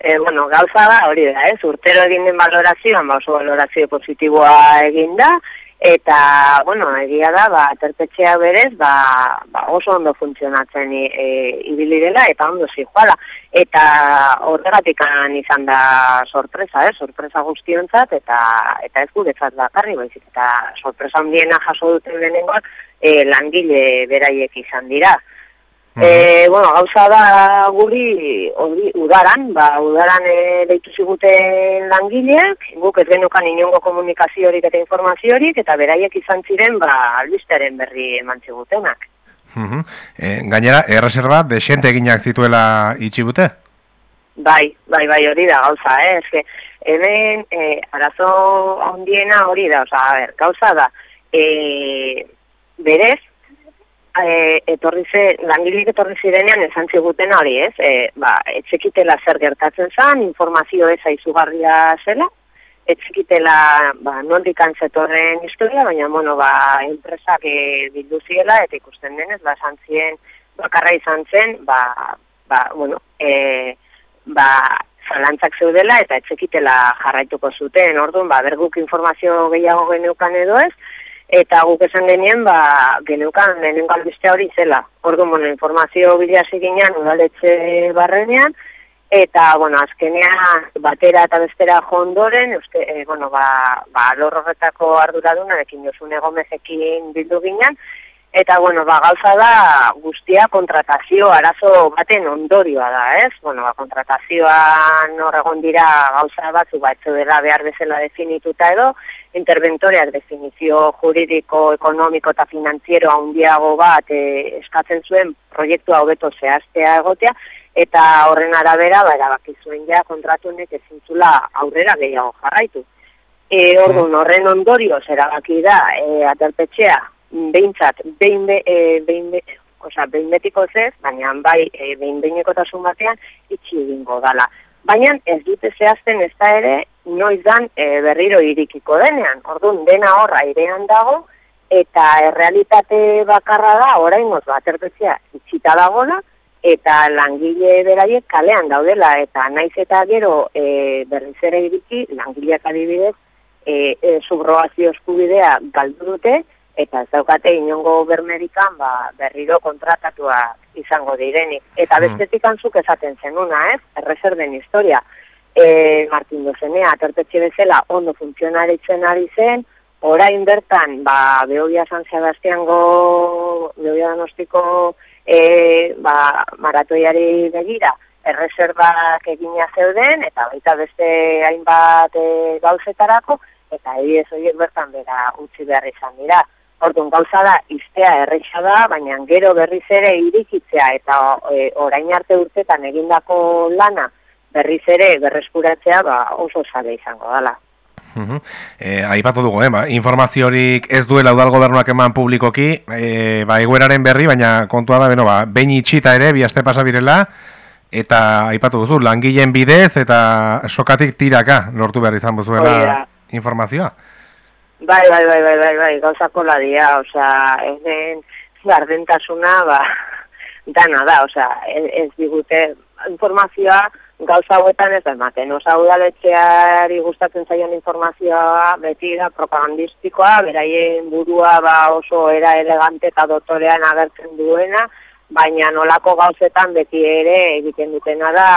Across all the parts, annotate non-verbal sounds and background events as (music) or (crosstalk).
E, bueno, gauza da, hori da, ez, urtero egin den balorazioan, ba, oso balorazio positiboa egin da, eta, bueno, egia da, ba, terpetxea berez, ba, ba, oso ondo funtzionatzen e, ibili dela, eta ondo zijoala. Eta horregatik izan da sorpresa, eh? sorpresa guztionzat, eta eta ez guretzat bakarri, baizik, eta sorpresa ondiena jaso duten lehenengoak e, langile beraiek izan dira. E, bueno, gauza da guri odi, udaran, ba, udaran e, deitu ziguten langileak, guk ez genukan inongo komunikaziorik eta informaziorik, eta beraiek izan ziren, ba, albisteren berri eman zigutenak. Uh e, gainera, erreserba, desente eginak zituela itxibute? Bai, bai, bai, hori da, gauza, eh? Ez que, hemen, e, arazo ondiena hori da, oza, a ber, gauza da, e, berez, e, etorri ze, langilik etorri zirenean esan ziguten hori ez, e, ba, etxekitela zer gertatzen zen, informazio ez aizugarria zela, etxekitela ba, nondik antzetorren historia, baina bueno, ba, enpresak e, bildu ziela, eta ikusten denez, ba, zantzien, bakarra izan zen, ba, ba, bueno, e, ba, zalantzak zeudela eta etxekitela jarraituko zuten, orduan, ba, berguk informazio gehiago geneukan edo ez, eta guk esan genien, ba, genukan lehenengo albistea hori zela. Ordu, bueno, informazio bila ziginean udaletxe barrenean, eta, bueno, azkenean batera eta bestera jondoren, uste, e, bueno, ba, ba lorrorretako arduraduna, ekin josune gomezekin bildu ginen, Eta, bueno, ba, gauza da guztia kontratazio arazo baten ondorioa da, ez? Bueno, ba, kontratazioan horregon dira gauza batzu batzu dela behar bezala definituta edo, interventoreak definizio juridiko, ekonomiko eta finantziero handiago bat e, eskatzen zuen proiektua hobeto zehaztea egotea, eta horren arabera, ba, erabaki zuen ja kontratunek ezintzula aurrera gehiago jarraitu. E, orduan, mm. horren ondorio erabaki da, e, aterpetxea, behintzat, behin, be, e, behin, be, oza, behin betiko zez, baina bai, e, behin behineko batean, itxi egingo dala. Baina ez dute zehazten ez da ere, noiz dan e, berriro irikiko denean. Orduan, dena horra irean dago, eta errealitate bakarra da, orain bat aterpezia itxita dagoela, eta langile beraiek kalean daudela, eta naiz eta gero e, berriz ere iriki, langileak adibidez, e, e, subroazio eskubidea galdu dute, eta ez daukate inongo bermerikan ba, berriro kontratatua izango direnik. Eta mm. bestetik antzuk esaten zenuna, ez? Erreserden historia. E, Martin Dozenea, atertetxe bezala, ondo funtzionaritzen ari zen, orain bertan, ba, Beobia San Sebastiango, Beobia Danostiko e, ba, maratoiari begira, erreserbak egina zeuden, eta baita beste hainbat e, gauzetarako, eta ez horiek bertan bera utzi behar izan dira. Orduan gauza da, iztea erreixa da, baina gero berriz ere irikitzea eta e, orain arte urtetan egindako lana berriz ere berreskuratzea ba, oso zale izango dela. E, aipatu dugu, eh? ba, informaziorik ez duela udal gobernuak eman publikoki, e, ba, egueraren berri, baina kontua da, beno, ba, behin itxita ere, bi aste pasabirela, eta aipatu duzu, langileen bidez, eta sokatik tiraka lortu behar izan buzuela informazioa. Bai, bai, bai, bai, bai, bai, gauzako ladia, oza, ez den gardentasuna, ba, (laughs) dana da, oza, ez, ez digute informazioa gauza hauetan ez da ematen, oza, udaletxeari gustatzen zaion informazioa beti da propagandistikoa, beraien burua ba oso era elegante eta dotorean agertzen duena, baina nolako gauzetan beti ere egiten dutena da,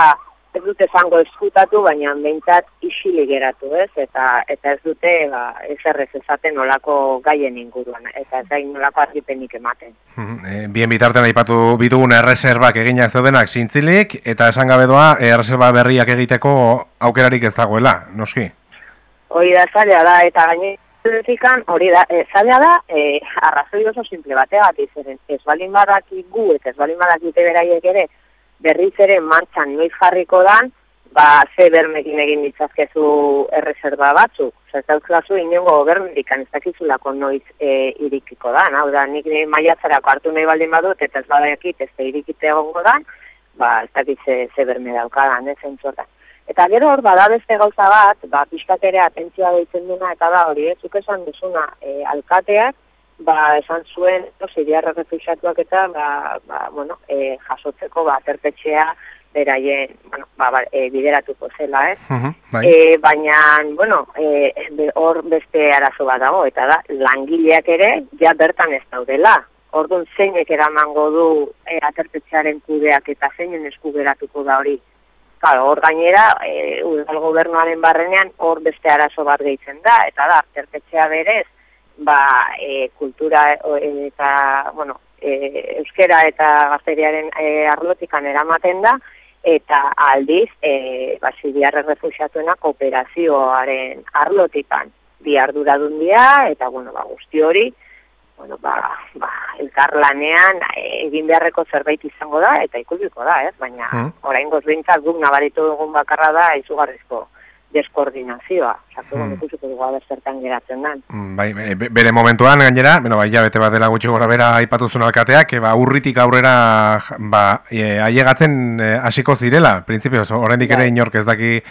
ez dute zango eskutatu, baina behintzat isili geratu, ez? Eta, eta ez dute, ba, ez errez ezaten nolako gaien inguruan, eta ez gain nolako argipenik ematen. E, bien bitartean aipatu bitugun erreserbak eginak zeudenak zintzilik, eta esan gabe doa, erreserba berriak egiteko aukerarik ez dagoela, noski? Hori da, zaila da, eta gaine, Zikan, hori da, e, zaila da, e, arrazoi oso simple bategat izaren, ez balin badaki gu, ez balin badaki beraiek ere, berriz ere martxan noiz jarriko dan, ba, ze bermekin egin ditzazkezu erreserba batzuk. Osa, ez dauzkazu inongo bermedikan ez dakizulako noiz e, irikiko da. Hau da, nik maiatzarako hartu nahi baldin badut, eta ez badakit ez da irikite egongo da, ba, ez dakit ze, ze berme daukadan, ez entzortan. Eta gero hor, bada beste gauza bat, ba, pixkat atentzioa deitzen duna, eta da hori, ez, esan duzuna, e, alkateak, ba, esan zuen, no, ziriarra refixatuak eta, ba, ba, bueno, e, jasotzeko, ba, terpetxea beraien, bueno, ba, ba, e, bideratuko zela, ez? Mhm, bai. E, baina, bueno, e, hor beste arazo bat dago, eta da, langileak ere, ja bertan ez daudela. Orduan zeinek eramango du e, aterpetxearen kudeak eta zeinen esku geratuko da hori. Claro, hor gainera, e, udal gobernuaren barrenean, hor beste arazo bat gehitzen da, eta da, aterpetxea berez, ba, e, kultura o, eta, bueno, e, euskera eta gazteriaren e, arlotikan eramaten da, eta aldiz, e, ba, siriarre refusiatuena kooperazioaren arlotikan bi arduradun dira, eta, bueno, ba, guzti hori, bueno, ba, ba, elkarlanean e, egin beharreko zerbait izango da, eta ikusiko da, ez? Baina, Mm. orain gozbintzat guk nabaritu dugun bakarra da, izugarrizko deskoordinazioa. Osatu, Mm. mm. ikusiko dugu aber zertan geratzen den. Mm, Bai, be- bere momentuan gainera, bueno, bai, bete bat dela gutxi gora bera aipatuzun alkateak, e, ba, urritik aurrera ba, e, ailegatzen e, hasiko zirela, printzipioz, oraindik ere Bai. inork ez daki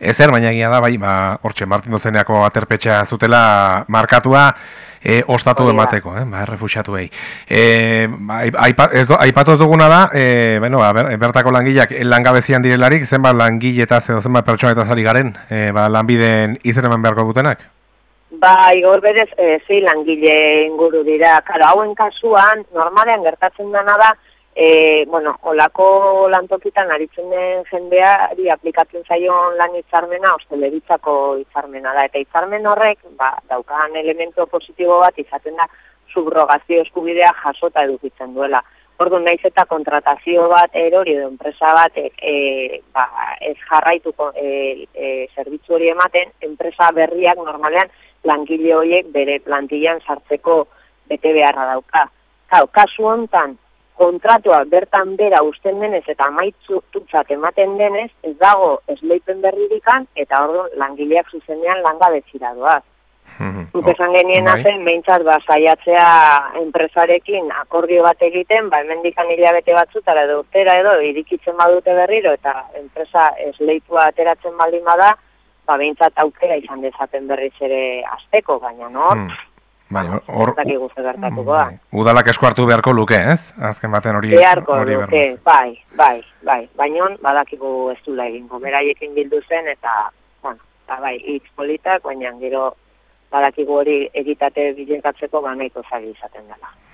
ezer, baina egia da, bai, ba, hortxe, Martin Dozeneako aterpetxea zutela markatua, e, ostatu Hori da. emateko, eh, ba, refusiatuei. E, ba, aipa, ez do, aipatu ez duguna da, e, bueno, ber, bertako langileak langabezian direlarik, zenbat langile eta zenbat pertsona eta zari garen, e, ba, lanbiden izen eman beharko dutenak? Bai, hor berez, e, zei langile inguru dira. Karo, hauen kasuan, normalean gertatzen dena da, e, bueno, olako lantokitan aritzen den jendeari aplikatzen zaion lan hitzarmena, osteleritzako hitzarmena da. Eta hitzarmen horrek, ba, daukan elemento positibo bat izaten da, subrogazio eskubidea jasota edukitzen duela. Orduan naiz eta kontratazio bat erori edo enpresa bat e, e, ba, ez jarraituko e, e, zerbitzu hori ematen, enpresa berriak normalean langile horiek bere plantillan sartzeko bete beharra dauka. Kau, kasu hontan, kontratua bertan bera usten denez eta amaitzu tutzat ematen denez, ez dago esleipen berririkan eta orduan langileak zuzenean langabetzira doaz. Guk esan geniena Bai. zen, behintzat, ba, saiatzea enpresarekin akordio bat egiten, ba, hemendikan hilabete batzutara edo urtera edo, irikitzen badute berriro, eta enpresa esleitua ateratzen baldin bada, ba, behintzat aukera izan dezaten berriz ere azteko, baina no, Mm. Bai, hor zer gertatuko da. bai. Udalak esku hartu beharko luke, ez? Azken baten hori Beharko hori luke, bermatzen. bai, bai, bai, baina badakigu ez dula egingo, beraiekin bildu zen, eta, bueno, eta bai, hitz politak, baina gero badakigu hori egitate bilekatzeko ba nahiko izaten dela.